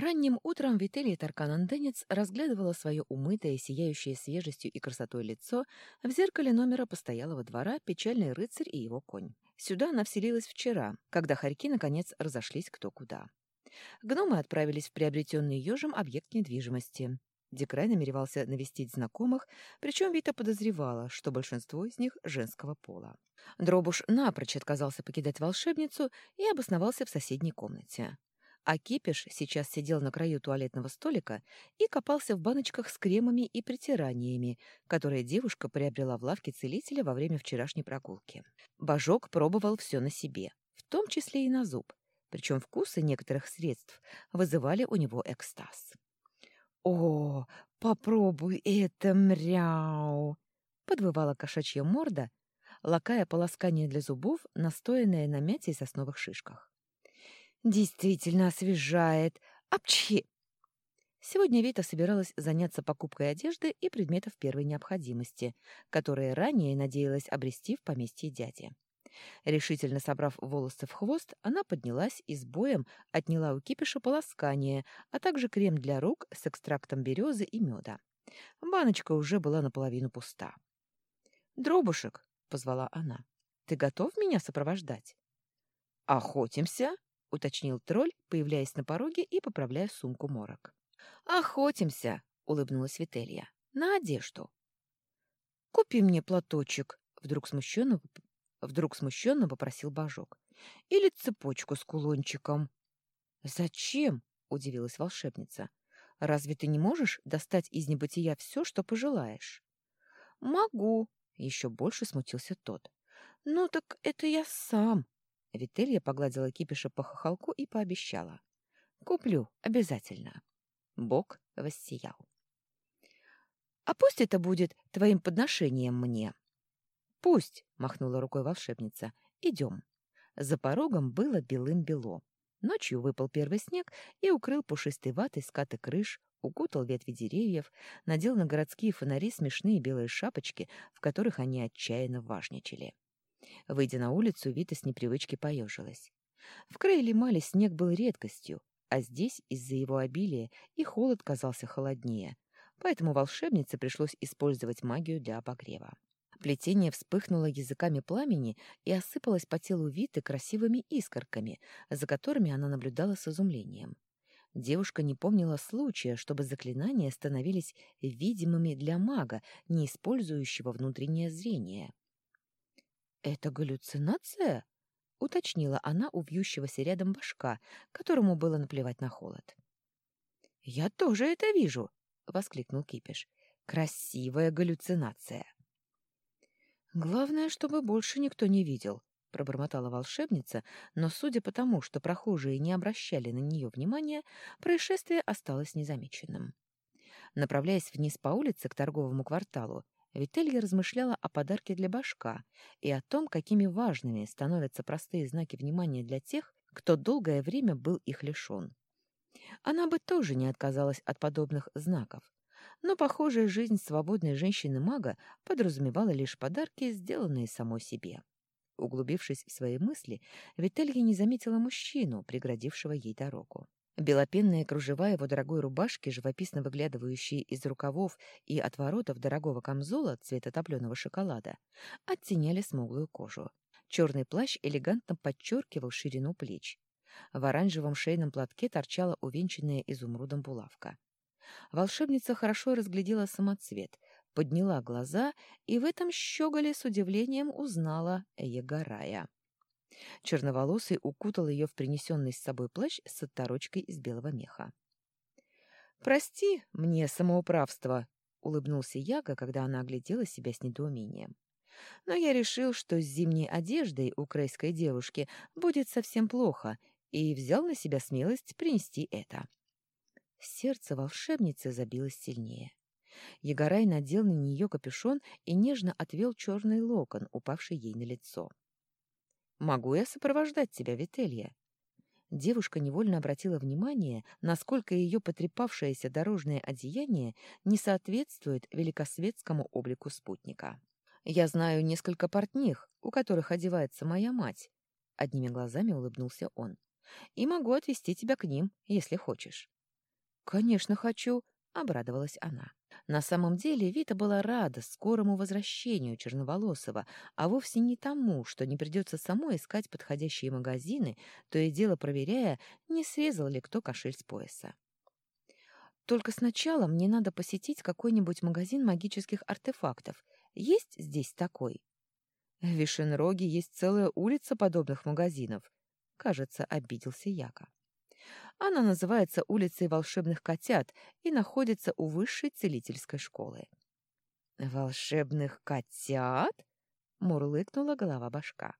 Ранним утром Вителья Таркананденец разглядывала свое умытое, сияющее свежестью и красотой лицо в зеркале номера постоялого двора «Печальный рыцарь и его конь». Сюда она вселилась вчера, когда хорьки наконец разошлись кто куда. Гномы отправились в приобретенный ежем объект недвижимости. Декрай намеревался навестить знакомых, причем Вита подозревала, что большинство из них женского пола. Дробуш напрочь отказался покидать волшебницу и обосновался в соседней комнате. А Кипиш сейчас сидел на краю туалетного столика и копался в баночках с кремами и притираниями, которые девушка приобрела в лавке целителя во время вчерашней прогулки. Божок пробовал все на себе, в том числе и на зуб, причем вкусы некоторых средств вызывали у него экстаз. «О, попробуй это, мряу!» — подвывала кошачья морда, лакая полоскание для зубов, настоянное на мяте и сосновых шишках. Действительно освежает. Апчхи! Сегодня Вита собиралась заняться покупкой одежды и предметов первой необходимости, которые ранее надеялась обрести в поместье дяди. Решительно собрав волосы в хвост, она поднялась и с боем отняла у кипиша полоскание, а также крем для рук с экстрактом березы и меда. Баночка уже была наполовину пуста. «Дробушек», — позвала она, — «ты готов меня сопровождать?» «Охотимся?» — уточнил тролль, появляясь на пороге и поправляя сумку морок. «Охотимся!» — улыбнулась Вителья. «На одежду». «Купи мне платочек», — вдруг смущенно, вдруг смущенно попросил Божок. «Или цепочку с кулончиком». «Зачем?» — удивилась волшебница. «Разве ты не можешь достать из небытия все, что пожелаешь?» «Могу», — еще больше смутился тот. «Ну так это я сам», Вителья погладила кипиша по хохолку и пообещала. «Куплю, обязательно». Бог воссиял. «А пусть это будет твоим подношением мне». «Пусть», — махнула рукой волшебница, — «идем». За порогом было белым-бело. Ночью выпал первый снег и укрыл пушистой ватой скаты крыш, укутал ветви деревьев, надел на городские фонари смешные белые шапочки, в которых они отчаянно важничали. Выйдя на улицу, Вита с непривычки поежилась. В Крейле-Мале снег был редкостью, а здесь, из-за его обилия, и холод казался холоднее, поэтому волшебнице пришлось использовать магию для обогрева. Плетение вспыхнуло языками пламени и осыпалось по телу Виты красивыми искорками, за которыми она наблюдала с изумлением. Девушка не помнила случая, чтобы заклинания становились видимыми для мага, не использующего внутреннее зрение. «Это галлюцинация?» — уточнила она у вьющегося рядом башка, которому было наплевать на холод. «Я тоже это вижу!» — воскликнул Кипиш. «Красивая галлюцинация!» «Главное, чтобы больше никто не видел», — пробормотала волшебница, но, судя по тому, что прохожие не обращали на нее внимания, происшествие осталось незамеченным. Направляясь вниз по улице к торговому кварталу, Вителья размышляла о подарке для башка и о том, какими важными становятся простые знаки внимания для тех, кто долгое время был их лишен. Она бы тоже не отказалась от подобных знаков, но похожая жизнь свободной женщины-мага подразумевала лишь подарки, сделанные самой себе. Углубившись в свои мысли, Вителья не заметила мужчину, преградившего ей дорогу. Белопенные кружева его дорогой рубашки, живописно выглядывающие из рукавов и отворотов дорогого камзола цвета топленого шоколада, оттеняли смуглую кожу. Черный плащ элегантно подчеркивал ширину плеч. В оранжевом шейном платке торчала увенчанная изумрудом булавка. Волшебница хорошо разглядела самоцвет, подняла глаза и в этом щеголе с удивлением узнала Егорая. Черноволосый укутал ее в принесенный с собой плащ с отторочкой из белого меха. «Прости мне самоуправство», — улыбнулся Яга, когда она оглядела себя с недоумением. «Но я решил, что с зимней одеждой у крейской девушки будет совсем плохо, и взял на себя смелость принести это». Сердце волшебницы забилось сильнее. Егорай надел на нее капюшон и нежно отвел черный локон, упавший ей на лицо. «Могу я сопровождать тебя, Вителья?» Девушка невольно обратила внимание, насколько ее потрепавшееся дорожное одеяние не соответствует великосветскому облику спутника. «Я знаю несколько портних, у которых одевается моя мать», — одними глазами улыбнулся он. «И могу отвезти тебя к ним, если хочешь». «Конечно хочу», — обрадовалась она. На самом деле Вита была рада скорому возвращению Черноволосова, а вовсе не тому, что не придется самой искать подходящие магазины, то и дело проверяя, не срезал ли кто кошель с пояса. «Только сначала мне надо посетить какой-нибудь магазин магических артефактов. Есть здесь такой?» В Вишенроге есть целая улица подобных магазинов. Кажется, обиделся Яка. Она называется улицей волшебных котят и находится у высшей целительской школы. «Волшебных котят?» — мурлыкнула голова башка.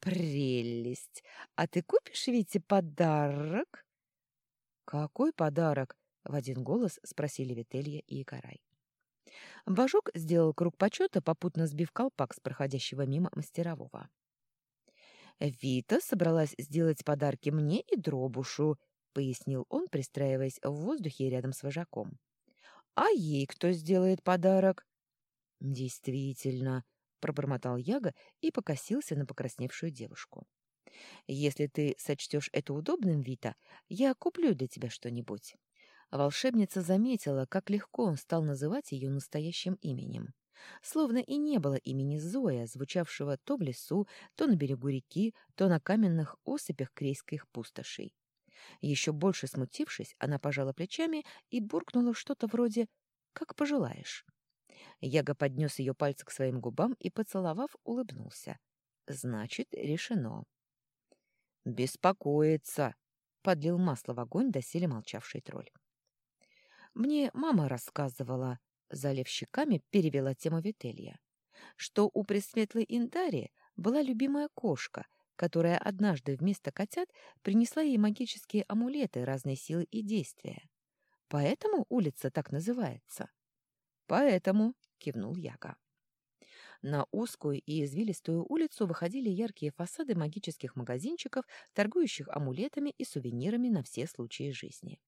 «Прелесть! А ты купишь Вите подарок?» «Какой подарок?» — в один голос спросили Вителья и Икарай. Бажок сделал круг почета, попутно сбив колпак с проходящего мимо мастерового. «Вита собралась сделать подарки мне и Дробушу», — пояснил он, пристраиваясь в воздухе рядом с вожаком. «А ей кто сделает подарок?» «Действительно», — пробормотал Яга и покосился на покрасневшую девушку. «Если ты сочтешь это удобным, Вита, я куплю для тебя что-нибудь». Волшебница заметила, как легко он стал называть ее настоящим именем. Словно и не было имени Зоя, звучавшего то в лесу, то на берегу реки, то на каменных осыпях крейских пустошей. Еще больше смутившись, она пожала плечами и буркнула что-то вроде «как пожелаешь». Яга поднес ее пальцы к своим губам и, поцеловав, улыбнулся. «Значит, решено». «Беспокоиться!» — подлил масло в огонь доселе молчавший тролль. Мне мама рассказывала, залив щеками, перевела тему Вителья, что у Пресветлой Индари была любимая кошка, которая однажды вместо котят принесла ей магические амулеты разной силы и действия. Поэтому улица так называется. Поэтому, кивнул Яга. На узкую и извилистую улицу выходили яркие фасады магических магазинчиков, торгующих амулетами и сувенирами на все случаи жизни.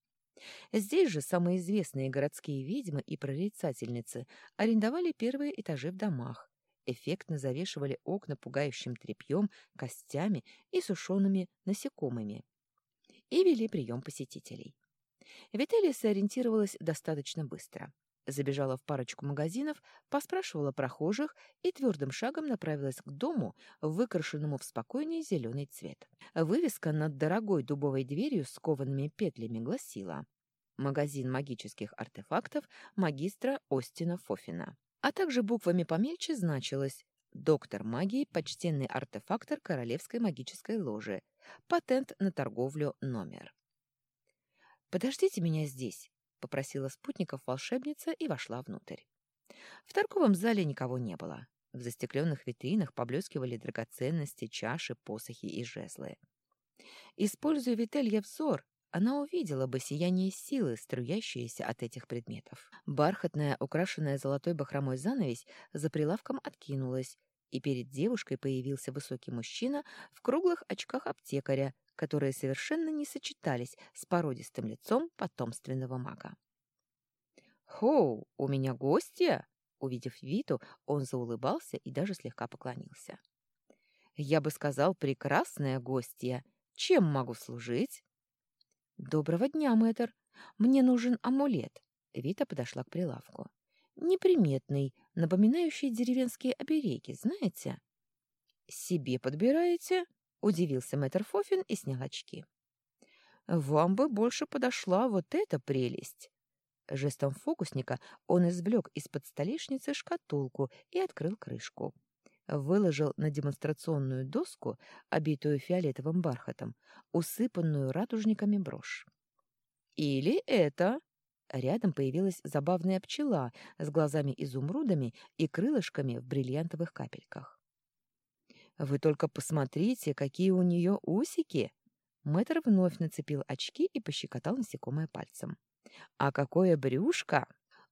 Здесь же самые известные городские ведьмы и прорицательницы арендовали первые этажи в домах, эффектно завешивали окна пугающим тряпьем, костями и сушеными насекомыми и вели прием посетителей. Виталия сориентировалась достаточно быстро. Забежала в парочку магазинов, поспрашивала прохожих и твердым шагом направилась к дому, выкрашенному в спокойный зеленый цвет. Вывеска над дорогой дубовой дверью с коваными петлями гласила «Магазин магических артефактов магистра Остина Фофина», а также буквами помельче значилось «Доктор магии, почтенный артефактор Королевской магической ложи, патент на торговлю номер». «Подождите меня здесь», попросила спутников волшебница и вошла внутрь. В торговом зале никого не было. В застекленных витринах поблескивали драгоценности, чаши, посохи и жезлы. Используя Вителья взор, она увидела бы сияние силы, струящееся от этих предметов. Бархатная, украшенная золотой бахромой занавесь за прилавком откинулась, и перед девушкой появился высокий мужчина в круглых очках аптекаря которые совершенно не сочетались с породистым лицом потомственного мага. «Хоу, у меня гостья!» Увидев Виту, он заулыбался и даже слегка поклонился. «Я бы сказал, прекрасная гостья. Чем могу служить?» «Доброго дня, мэтр. Мне нужен амулет». Вита подошла к прилавку. «Неприметный, напоминающий деревенские обереги, знаете?» «Себе подбираете?» Удивился мэтр Фофин и снял очки. «Вам бы больше подошла вот эта прелесть!» Жестом фокусника он извлек из-под столешницы шкатулку и открыл крышку. Выложил на демонстрационную доску, обитую фиолетовым бархатом, усыпанную радужниками брошь. «Или это...» Рядом появилась забавная пчела с глазами-изумрудами и крылышками в бриллиантовых капельках. Вы только посмотрите, какие у нее усики!» Мэтр вновь нацепил очки и пощекотал насекомое пальцем. «А какое брюшко!»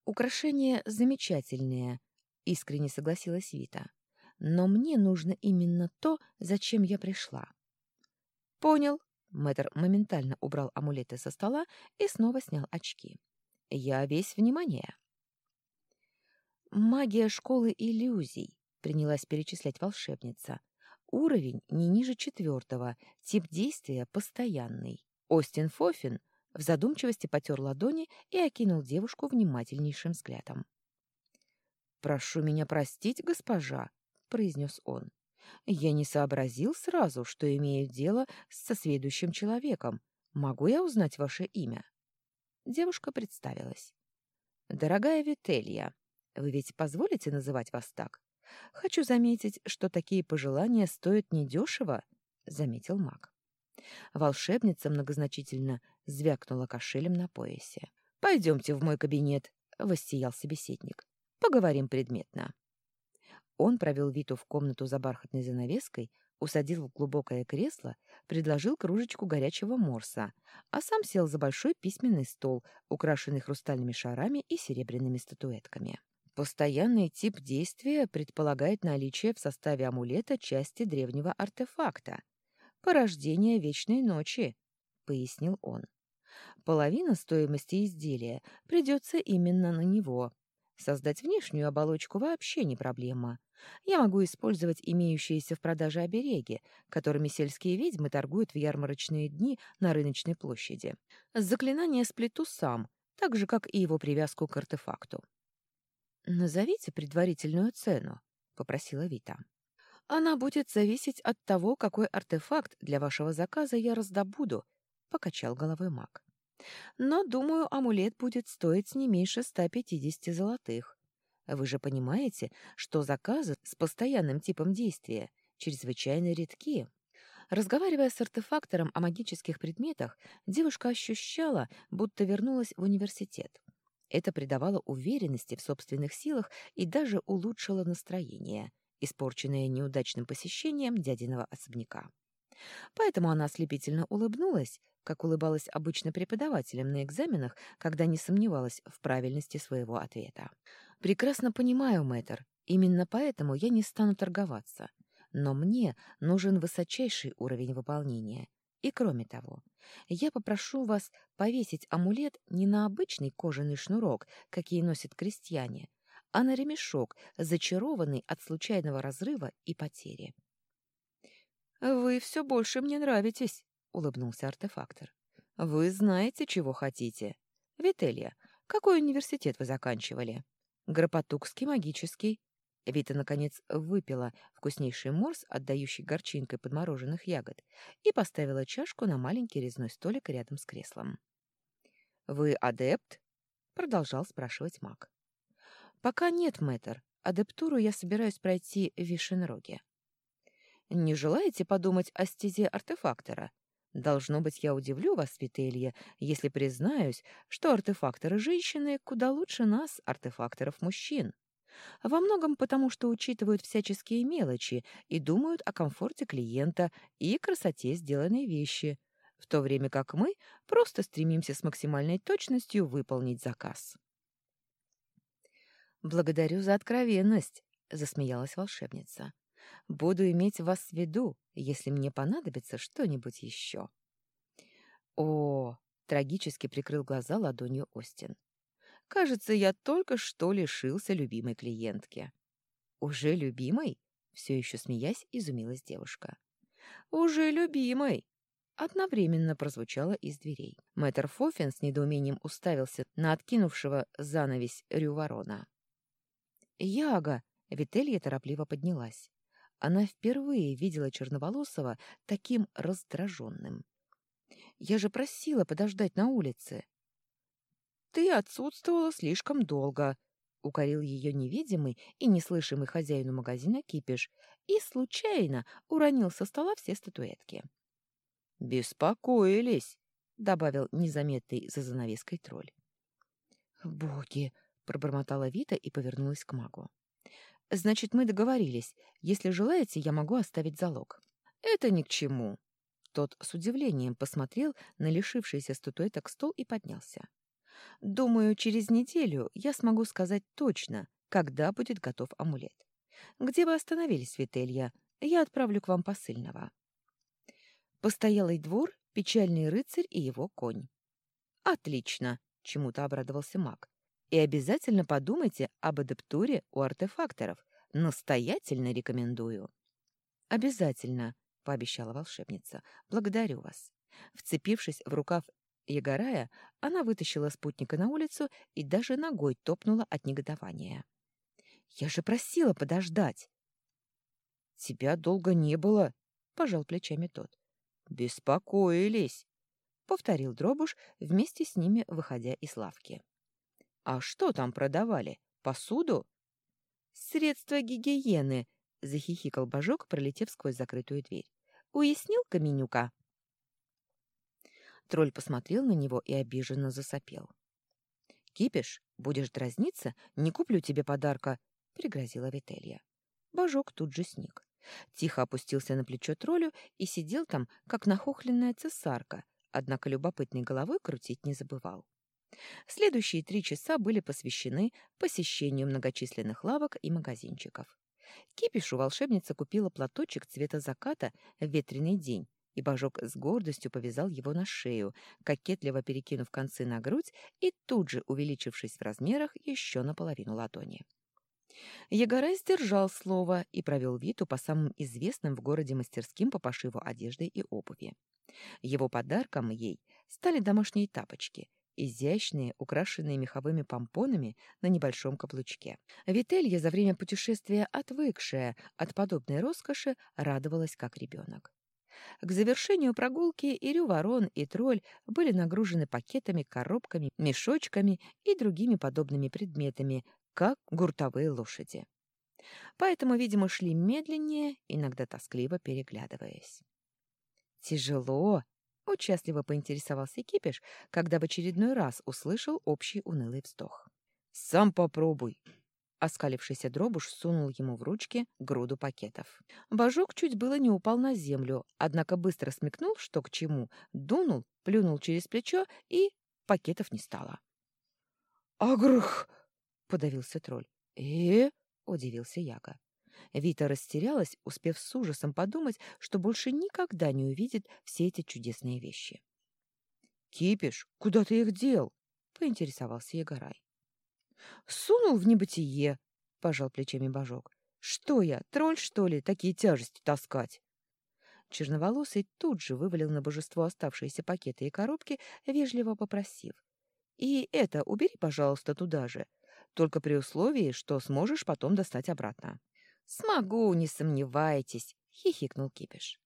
«Украшение замечательное», — искренне согласилась Вита. «Но мне нужно именно то, зачем я пришла». «Понял». Мэтр моментально убрал амулеты со стола и снова снял очки. «Я весь внимание». «Магия школы иллюзий», — принялась перечислять волшебница. Уровень не ниже четвертого, тип действия постоянный. Остин Фофин в задумчивости потер ладони и окинул девушку внимательнейшим взглядом. «Прошу меня простить, госпожа», — произнес он. «Я не сообразил сразу, что имею дело со сведущим человеком. Могу я узнать ваше имя?» Девушка представилась. «Дорогая Вителья, вы ведь позволите называть вас так? Хочу заметить, что такие пожелания стоят недешево», — заметил маг. Волшебница многозначительно звякнула кошелем на поясе. «Пойдемте в мой кабинет», — воссиял собеседник. «Поговорим предметно». Он провел Виту в комнату за бархатной занавеской, усадил в глубокое кресло, предложил кружечку горячего морса, а сам сел за большой письменный стол, украшенный хрустальными шарами и серебряными статуэтками. Постоянный тип действия предполагает наличие в составе амулета части древнего артефакта — порождение вечной ночи, — пояснил он. Половина стоимости изделия придется именно на него. Создать внешнюю оболочку вообще не проблема. Я могу использовать имеющиеся в продаже обереги, которыми сельские ведьмы торгуют в ярмарочные дни на рыночной площади. Заклинание сплету сам, так же, как и его привязку к артефакту. «Назовите предварительную цену», — попросила Вита. «Она будет зависеть от того, какой артефакт для вашего заказа я раздобуду», — покачал головой маг. «Но, думаю, амулет будет стоить не меньше 150 золотых. Вы же понимаете, что заказы с постоянным типом действия чрезвычайно редки». Разговаривая с артефактором о магических предметах, девушка ощущала, будто вернулась в университет. Это придавало уверенности в собственных силах и даже улучшило настроение, испорченное неудачным посещением дядиного особняка. Поэтому она ослепительно улыбнулась, как улыбалась обычно преподавателям на экзаменах, когда не сомневалась в правильности своего ответа. «Прекрасно понимаю, мэтр, именно поэтому я не стану торговаться. Но мне нужен высочайший уровень выполнения, и кроме того, я попрошу вас повесить амулет не на обычный кожаный шнурок, какие носят крестьяне, а на ремешок, зачарованный от случайного разрыва и потери. «Вы все больше мне нравитесь», — улыбнулся артефактор. «Вы знаете, чего хотите. Вителья, какой университет вы заканчивали?» «Гропотукский магический. Вита, наконец, выпила вкуснейший морс, отдающий горчинкой подмороженных ягод, и поставила чашку на маленький резной столик рядом с креслом. «Вы адепт?» — продолжал спрашивать маг. «Пока нет, мэтр. Адептуру я собираюсь пройти в Вишенроге». «Не желаете подумать о стезе артефактора? Должно быть, я удивлю вас, Вителья, если признаюсь, что артефакторы-женщины куда лучше нас, артефакторов-мужчин». Во многом потому, что учитывают всяческие мелочи и думают о комфорте клиента и красоте сделанной вещи, в то время как мы просто стремимся с максимальной точностью выполнить заказ. «Благодарю за откровенность», — засмеялась волшебница. «Буду иметь вас в виду, если мне понадобится что-нибудь еще». «О!» — трагически прикрыл глаза ладонью Остин. Кажется, я только что лишился любимой клиентки. Уже любимой? Все еще смеясь, изумилась девушка. Уже любимой! Одновременно прозвучало из дверей. Мэтр Фофин с недоумением уставился на откинувшего занавесь Рюворона. «Яга!» — Вителья торопливо поднялась. Она впервые видела Черноволосого таким раздраженным. «Я же просила подождать на улице!» «Ты отсутствовала слишком долго», — укорил ее невидимый и неслышимый хозяину магазина кипиш и случайно уронил со стола все статуэтки. «Беспокоились», — добавил незаметный за занавеской тролль. «Боги!» — пробормотала Вита и повернулась к магу. «Значит, мы договорились. Если желаете, я могу оставить залог». «Это ни к чему». Тот с удивлением посмотрел на лишившийся статуэток стол и поднялся. Думаю, через неделю я смогу сказать точно, когда будет готов амулет. Где вы остановились, Вителья? Я отправлю к вам посыльного. Постоялый двор, печальный рыцарь и его конь. Отлично, чему-то обрадовался маг. И обязательно подумайте об адаптуре у артефакторов. Настоятельно рекомендую. Обязательно, пообещала волшебница. Благодарю вас. Вцепившись в рукав Егорая, она вытащила спутника на улицу и даже ногой топнула от негодования. «Я же просила подождать!» «Тебя долго не было», — пожал плечами тот. «Беспокоились», — повторил Дробуш, вместе с ними выходя из лавки. «А что там продавали? Посуду?» «Средства гигиены», — захихикал Божок, пролетев сквозь закрытую дверь. «Уяснил, Каменюка?» Тролль посмотрел на него и обиженно засопел. «Кипиш, будешь дразниться, не куплю тебе подарка», — пригрозила Вителья. Божок тут же сник. Тихо опустился на плечо троллю и сидел там, как нахохленная цесарка, однако любопытной головой крутить не забывал. Следующие три часа были посвящены посещению многочисленных лавок и магазинчиков. Кипишу волшебница купила платочек цвета заката в ветреный день, и Божок с гордостью повязал его на шею, кокетливо перекинув концы на грудь и тут же, увеличившись в размерах, еще наполовину ладони. Егорай сдержал слово и провел Виту по самым известным в городе мастерским по пошиву одежды и обуви. Его подарком ей стали домашние тапочки, изящные, украшенные меховыми помпонами на небольшом каблучке. Вителья, за время путешествия отвыкшая от подобной роскоши, радовалась как ребенок. К завершению прогулки и Рю Ворон, и Тролль были нагружены пакетами, коробками, мешочками и другими подобными предметами, как гуртовые лошади. Поэтому, видимо, шли медленнее, иногда тоскливо переглядываясь. «Тяжело!» — участливо поинтересовался Кипиш, когда в очередной раз услышал общий унылый вздох. «Сам попробуй!» Оскалившийся дробуш сунул ему в ручки груду пакетов. Божок чуть было не упал на землю, однако быстро смекнул, что к чему, дунул, плюнул через плечо, и пакетов не стало. «Агрх!» подавился тролль. э удивился Яга. Вита растерялась, успев с ужасом подумать, что больше никогда не увидит все эти чудесные вещи. «Кипиш, куда ты их дел?» — поинтересовался Егорай. «Сунул в небытие», — пожал плечами Божок. «Что я, тролль, что ли, такие тяжести таскать?» Черноволосый тут же вывалил на божество оставшиеся пакеты и коробки, вежливо попросив. «И это убери, пожалуйста, туда же только при условии, что сможешь потом достать обратно. «Смогу, не сомневайтесь», — хихикнул Кипиш.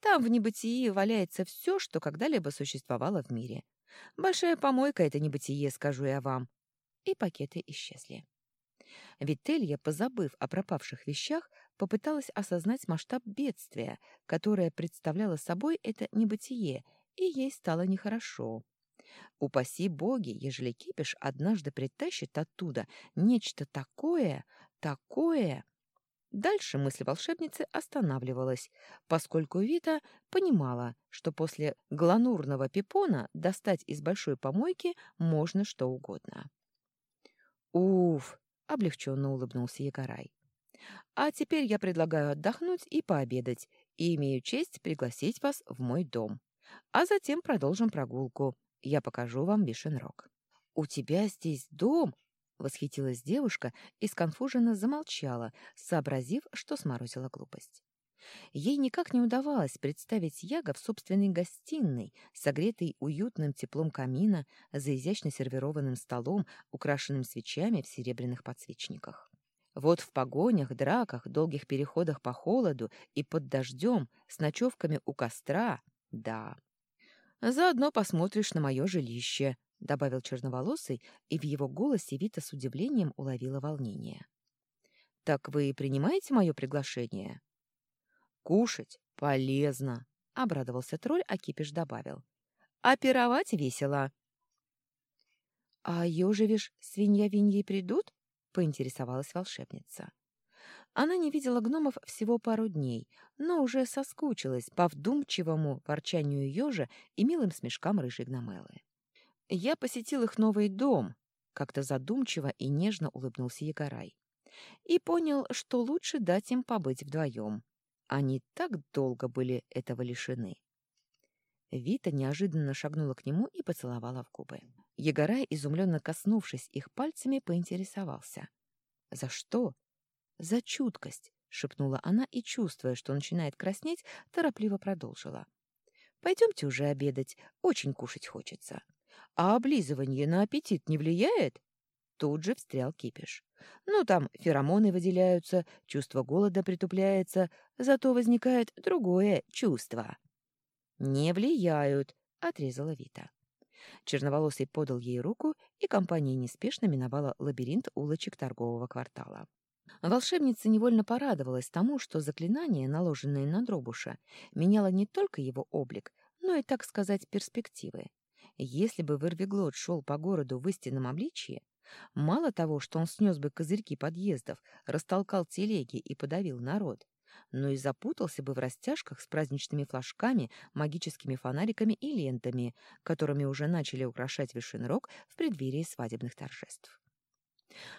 «Там в небытии валяется все, что когда-либо существовало в мире. Большая помойка — это небытие, скажу я вам». И пакеты исчезли. Вителья, позабыв о пропавших вещах, попыталась осознать масштаб бедствия, которое представляло собой это небытие, и ей стало нехорошо. Упаси боги, ежели кипиш однажды притащит оттуда нечто такое, такое... Дальше мысль волшебницы останавливалась, поскольку Вита понимала, что после гламурного пипона достать из большой помойки можно что угодно. «Уф!» — облегченно улыбнулся Егорай. «А теперь я предлагаю отдохнуть и пообедать, и имею честь пригласить вас в мой дом. А затем продолжим прогулку. Я покажу вам Бишенрог». «У тебя здесь дом?» — восхитилась девушка и сконфуженно замолчала, сообразив, что сморозила глупость. Ей никак не удавалось представить Яга в собственной гостиной, согретой уютным теплом камина, за изящно сервированным столом, украшенным свечами в серебряных подсвечниках. Вот в погонях, драках, долгих переходах по холоду и под дождем, с ночевками у костра, да, Заодно посмотришь на мое жилище», — добавил черноволосый, и в его голосе Вита с удивлением уловила волнение. «Так вы принимаете мое приглашение?» «Кушать полезно», — обрадовался тролль, а кипиш добавил. «А пировать весело». «А ежевиш свинья виньей придут?» — поинтересовалась волшебница. Она не видела гномов всего пару дней, но уже соскучилась по вдумчивому ворчанию ежа и милым смешкам рыжей гномелы. «Я посетил их новый дом», — как-то задумчиво и нежно улыбнулся Егорай, и понял, что лучше дать им побыть вдвоем. Они так долго были этого лишены. Вита неожиданно шагнула к нему и поцеловала в губы. Егорай, изумленно коснувшись их пальцами, поинтересовался. «За что?» «За чуткость», — шепнула она и, чувствуя, что начинает краснеть, торопливо продолжила. Пойдемте уже обедать, очень кушать хочется. А облизывание на аппетит не влияет? Тут же встрял кипиш. Ну, там феромоны выделяются, чувство голода притупляется, зато возникает другое чувство. «Не влияют», — отрезала Вита. Черноволосый подал ей руку, и компания неспешно миновала лабиринт улочек торгового квартала. Волшебница невольно порадовалась тому, что заклинание, наложенное на Дробуша, меняло не только его облик, но и, так сказать, перспективы. Если бы Вервиглот шел по городу в истинном обличье, мало того, что он снес бы козырьки подъездов, растолкал телеги и подавил народ, но и запутался бы в растяжках с праздничными флажками, магическими фонариками и лентами, которыми уже начали украшать Вишенрог в преддверии свадебных торжеств.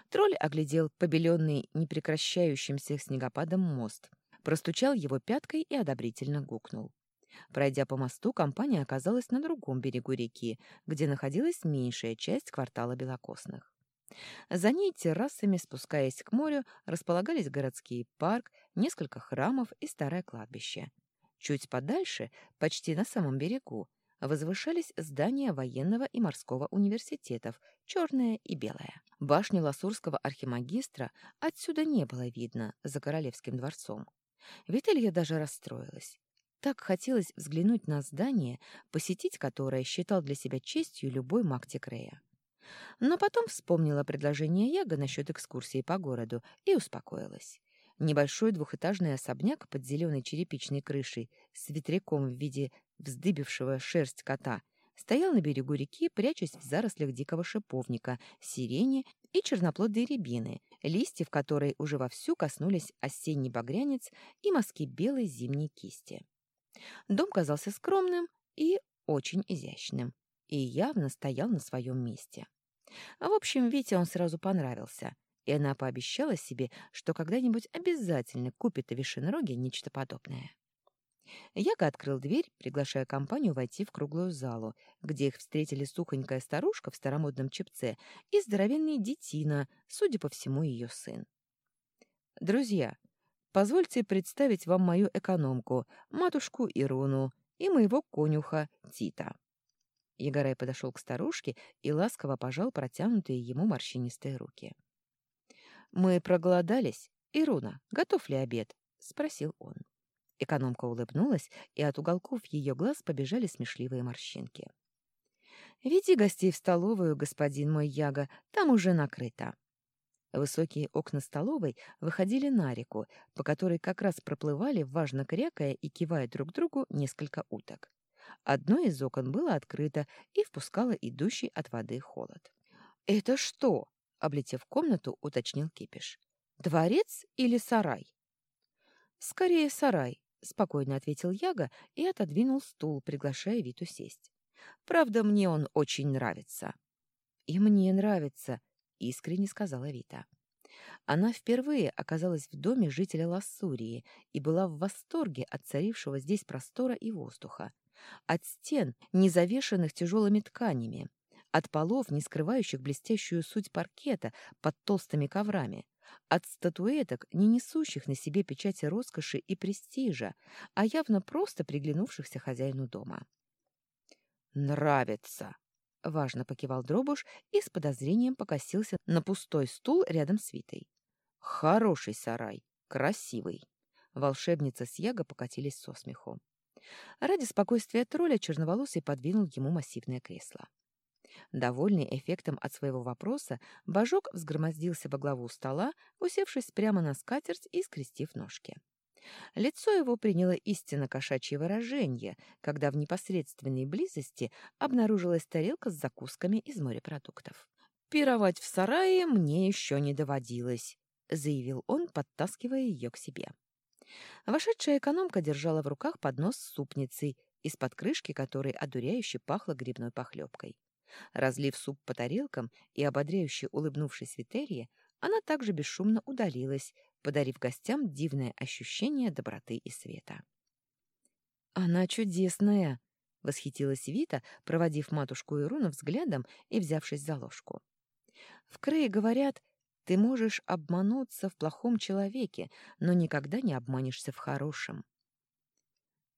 Тролль оглядел побеленный непрекращающимся снегопадом мост, простучал его пяткой и одобрительно гукнул. Пройдя по мосту, компания оказалась на другом берегу реки, где находилась меньшая часть квартала Белокосных. За ней террасами, спускаясь к морю, располагались городский парк, несколько храмов и старое кладбище. Чуть подальше, почти на самом берегу, возвышались здания военного и морского университетов, черное и белое. Башню ласурского архимагистра отсюда не было видно, за королевским дворцом. Вителья даже расстроилась. Так хотелось взглянуть на здание, посетить которое считал для себя честью любой маг. Но потом вспомнила предложение Яга насчет экскурсии по городу и успокоилась. Небольшой двухэтажный особняк под зеленой черепичной крышей с ветряком в виде вздыбившего шерсть кота стоял на берегу реки, прячась в зарослях дикого шиповника, сирени и черноплодной рябины, листьев которой уже вовсю коснулись осенний багрянец и мазки белой зимней кисти. Дом казался скромным и очень изящным, и явно стоял на своем месте. В общем, Вите он сразу понравился, и она пообещала себе, что когда-нибудь обязательно купит в нечто подобное. Яга открыл дверь, приглашая компанию войти в круглую залу, где их встретили сухонькая старушка в старомодном чепце и здоровенный детина, судя по всему, ее сын. «Друзья, позвольте представить вам мою экономку, матушку Ируну, и моего конюха Тита». Егорай подошел к старушке и ласково пожал протянутые ему морщинистые руки. «Мы проголодались. Ируна, готов ли обед?» — спросил он. Экономка улыбнулась, и от уголков ее глаз побежали смешливые морщинки. «Веди гостей в столовую, господин мой Яга, там уже накрыто». Высокие окна столовой выходили на реку, по которой как раз проплывали, важно крякая и кивая друг другу, несколько уток. Одно из окон было открыто и впускало идущий от воды холод. «Это что?» — облетев комнату, уточнил Кипиш. «Дворец или сарай?» «Скорее сарай», — спокойно ответил Яга и отодвинул стул, приглашая Виту сесть. «Правда, мне он очень нравится». «И мне нравится», — искренне сказала Вита. Она впервые оказалась в доме жителя Лассурии и была в восторге от царившего здесь простора и воздуха, от стен, не завешенных тяжелыми тканями, от полов, не скрывающих блестящую суть паркета под толстыми коврами, от статуэток, не несущих на себе печати роскоши и престижа, а явно просто приглянувшихся хозяину дома. «Нравится!» — важно покивал Дробуш и с подозрением покосился на пустой стул рядом с Витой. «Хороший сарай, красивый!» Волшебница с Яго покатились со смеху. Ради спокойствия тролля черноволосый подвинул ему массивное кресло. Довольный эффектом от своего вопроса, Божок взгромоздился во главу стола, усевшись прямо на скатерть и скрестив ножки. Лицо его приняло истинно кошачье выражение, когда в непосредственной близости обнаружилась тарелка с закусками из морепродуктов. «Пировать в сарае мне еще не доводилось», — заявил он, подтаскивая ее к себе. Вошедшая экономка держала в руках поднос с супницей, из-под крышки которой одуряюще пахло грибной похлебкой. Разлив суп по тарелкам и ободряюще улыбнувшись Витерии, она также бесшумно удалилась, подарив гостям дивное ощущение доброты и света. «Она чудесная!» — восхитилась Вита, проводив матушку Ируну взглядом и взявшись за ложку. «В Крее говорят, ты можешь обмануться в плохом человеке, но никогда не обманешься в хорошем».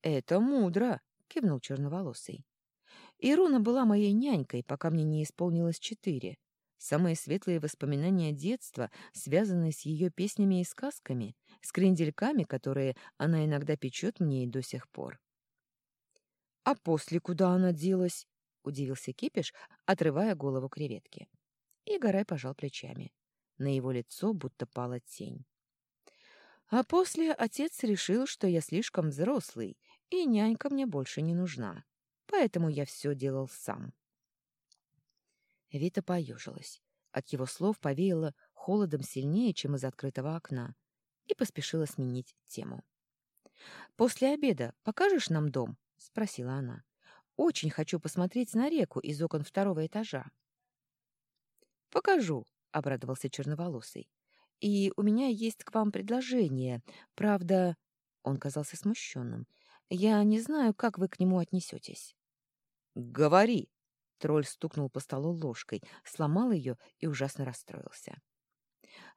«Это мудро», —— кивнул черноволосый. Ируна была моей нянькой, пока мне не исполнилось четыре. Самые светлые воспоминания детства, связанные с ее песнями и сказками, с крендельками, которые она иногда печет мне и до сих пор. «А после куда она делась?» — удивился Кипиш, отрывая голову креветки. И Горай пожал плечами. На его лицо будто пала тень. А после отец решил, что я слишком взрослый, и нянька мне больше не нужна. Поэтому я все делал сам. Вита поежилась. От его слов повеяло холодом сильнее, чем из открытого окна, и поспешила сменить тему. «После обеда покажешь нам дом?» — спросила она. «Очень хочу посмотреть на реку из окон второго этажа». «Покажу», — обрадовался черноволосый. «И у меня есть к вам предложение. Правда...» Он казался смущенным. «Я не знаю, как вы к нему отнесетесь». «Говори!» Тролль стукнул по столу ложкой, сломал ее и ужасно расстроился.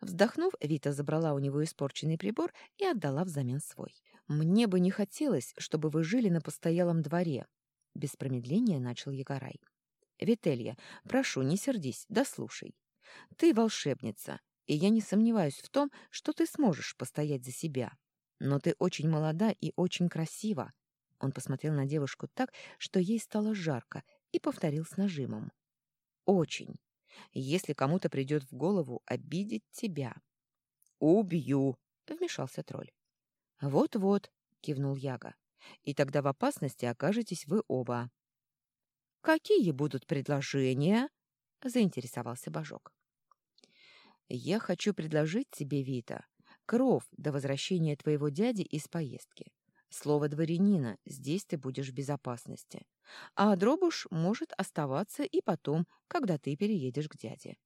Вздохнув, Вита забрала у него испорченный прибор и отдала взамен свой. «Мне бы не хотелось, чтобы вы жили на постоялом дворе», — без промедления начал Егорай. «Вителья, прошу, не сердись, да слушай. Ты волшебница, и я не сомневаюсь в том, что ты сможешь постоять за себя. Но ты очень молода и очень красива». Он посмотрел на девушку так, что ей стало жарко, и повторил с нажимом. «Очень. Если кому-то придет в голову обидеть тебя». «Убью!» — вмешался тролль. «Вот-вот», — кивнул Яга. «И тогда в опасности окажетесь вы оба». «Какие будут предложения?» — заинтересовался Божок. «Я хочу предложить тебе, Вита, кров до возвращения твоего дяди из поездки. Слово дворянина, здесь ты будешь в безопасности. А дробуш может оставаться и потом, когда ты переедешь к дяде.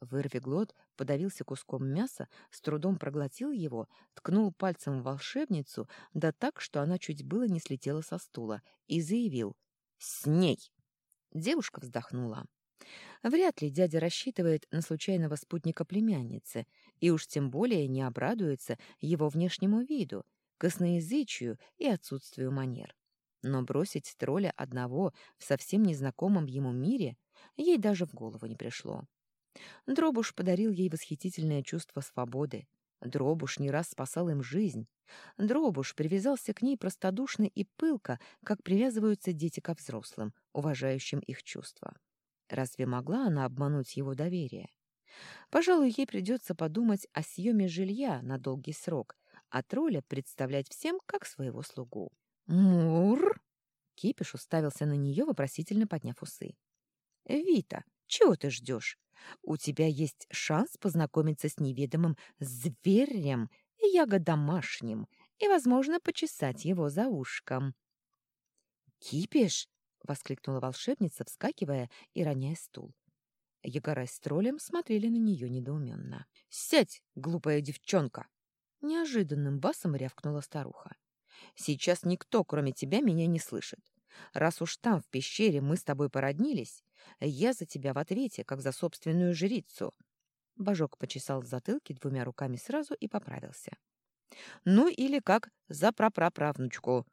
Вырвиглот подавился куском мяса, с трудом проглотил его, ткнул пальцем в волшебницу, да так, что она чуть было не слетела со стула, и заявил «С ней!». Девушка вздохнула. Вряд ли дядя рассчитывает на случайного спутника племянницы, и уж тем более не обрадуется его внешнему виду, косноязычию и отсутствию манер. Но бросить тролля одного в совсем незнакомом ему мире ей даже в голову не пришло. Дробуш подарил ей восхитительное чувство свободы. Дробуш не раз спасал им жизнь. Дробуш привязался к ней простодушно и пылко, как привязываются дети ко взрослым, уважающим их чувства. Разве могла она обмануть его доверие? Пожалуй, ей придется подумать о съеме жилья на долгий срок, а тролля представлять всем как своего слугу. «Мур!» Кипиш уставился на нее, вопросительно подняв усы. «Вита, чего ты ждешь? У тебя есть шанс познакомиться с неведомым зверем, яго домашним, и, возможно, почесать его за ушком». «Кипиш!» — воскликнула волшебница, вскакивая и роняя стул. Ягора с троллем смотрели на нее недоуменно. «Сядь, глупая девчонка!» Неожиданным басом рявкнула старуха. Сейчас никто, кроме тебя, меня не слышит. Раз уж там, в пещере, мы с тобой породнились, я за тебя в ответе, как за собственную жрицу». Божок почесал в затылке двумя руками сразу и поправился. «Ну или как за прапраправнучку.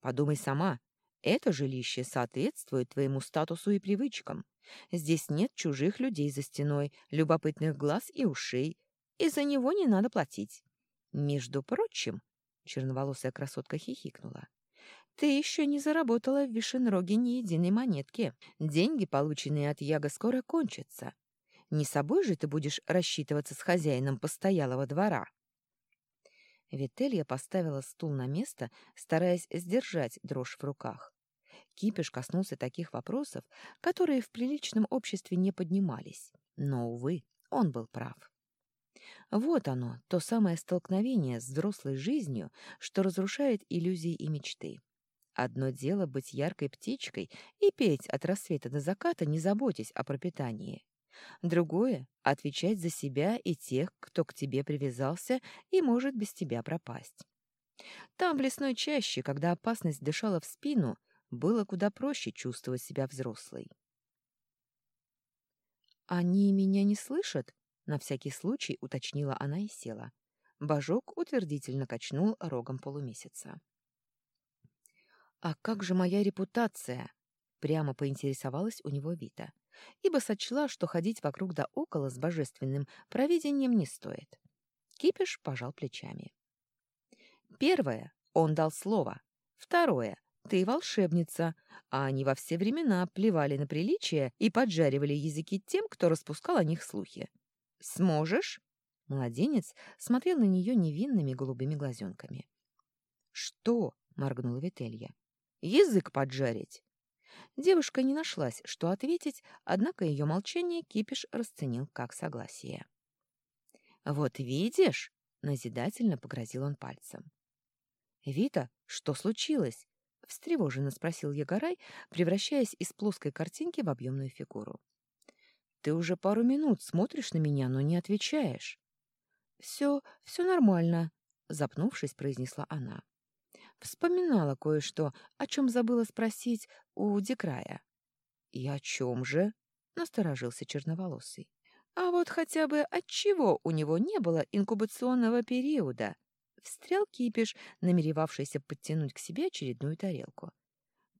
Подумай сама, это жилище соответствует твоему статусу и привычкам. Здесь нет чужих людей за стеной, любопытных глаз и ушей, и за него не надо платить. Между прочим, Черноволосая красотка хихикнула. «Ты еще не заработала в Вишенроге ни единой монетки. Деньги, полученные от Яга, скоро кончатся. Не собой же ты будешь рассчитываться с хозяином постоялого двора?» Вителья поставила стул на место, стараясь сдержать дрожь в руках. Кипиш коснулся таких вопросов, которые в приличном обществе не поднимались. Но, увы, он был прав. Вот оно, то самое столкновение с взрослой жизнью, что разрушает иллюзии и мечты. Одно дело быть яркой птичкой и петь от рассвета до заката, не заботясь о пропитании. Другое — отвечать за себя и тех, кто к тебе привязался и может без тебя пропасть. Там, в лесной чаще, когда опасность дышала в спину, было куда проще чувствовать себя взрослой. «Они меня не слышат?» На всякий случай уточнила она и села. Божок утвердительно качнул рогом полумесяца. «А как же моя репутация?» — прямо поинтересовалась у него Вита, ибо сочла, что ходить вокруг да около с божественным провидением не стоит. Кипиш пожал плечами. «Первое — он дал слово. Второе — ты волшебница, а они во все времена плевали на приличие и поджаривали языки тем, кто распускал о них слухи. Сможешь?» Младенец смотрел на нее невинными голубыми глазенками. «Что?» — моргнула Вителья. «Язык поджарить!» Девушка не нашлась, что ответить, однако ее молчание Кипиш расценил как согласие. «Вот видишь!» — назидательно погрозил он пальцем. «Вита, что случилось?» — встревоженно спросил Ягорай, превращаясь из плоской картинки в объемную фигуру. «Ты уже пару минут смотришь на меня, но не отвечаешь». «Все, все нормально», — запнувшись, произнесла она. Вспоминала кое-что, о чем забыла спросить у Декрая. «И о чем же?» — насторожился черноволосый. «А вот хотя бы от чего у него не было инкубационного периода?» Встрял кипиш, намеревавшийся подтянуть к себе очередную тарелку.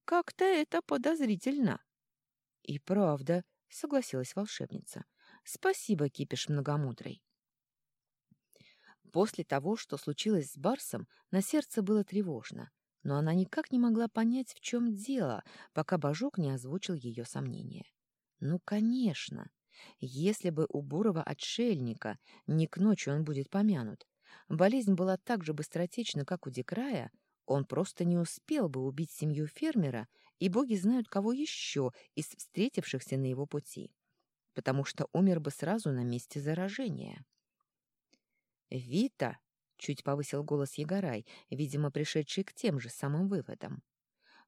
«Как-то это подозрительно». «И правда», — согласилась волшебница. «Спасибо, кипиш многомудрый». После того, что случилось с Барсом, на сердце было тревожно, но она никак не могла понять, в чем дело, пока Божок не озвучил ее сомнения. Ну, конечно, если бы у бурого отшельника не к ночи он будет помянут, болезнь была так же быстротечна, как у Декрая, он просто не успел бы убить семью фермера, и боги знают кого еще из встретившихся на его пути, потому что умер бы сразу на месте заражения. «Вита!» — чуть повысил голос Егорай, видимо, пришедший к тем же самым выводам.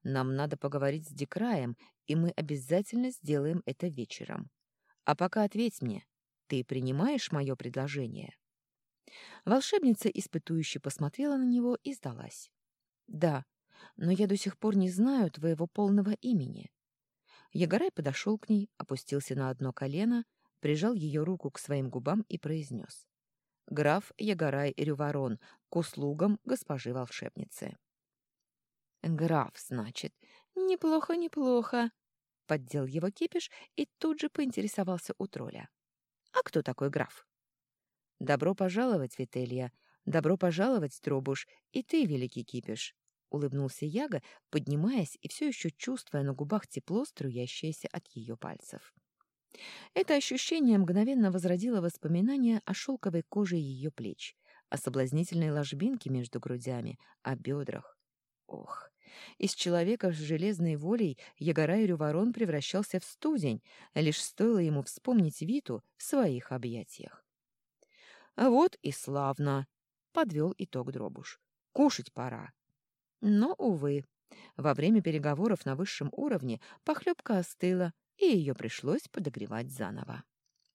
«Нам надо поговорить с Декраем, и мы обязательно сделаем это вечером. А пока ответь мне, ты принимаешь мое предложение?» Волшебница испытующе посмотрела на него и сдалась. «Да, но я до сих пор не знаю твоего полного имени». Егорай подошел к ней, опустился на одно колено, прижал ее руку к своим губам и произнес граф Ягорай Рюворон, к услугам госпожи волшебницы. «Граф, значит. Неплохо, неплохо», — поддел его кипиш и тут же поинтересовался у тролля. «А кто такой граф?» «Добро пожаловать, Вителья. Добро пожаловать, Дробуш, и ты, великий кипиш», — улыбнулся Яга, поднимаясь и все еще чувствуя на губах тепло, струящееся от ее пальцев. Это ощущение мгновенно возродило воспоминания о шелковой коже ее плеч, о соблазнительной ложбинке между грудями, о бедрах. Ох, из человека с железной волей Ягорай Рюворон превращался в студень, лишь стоило ему вспомнить Виту в своих объятиях. «А вот и славно!» — подвел итог Дробуш. «Кушать пора». Но, увы, во время переговоров на высшем уровне похлебка остыла, и ее пришлось подогревать заново.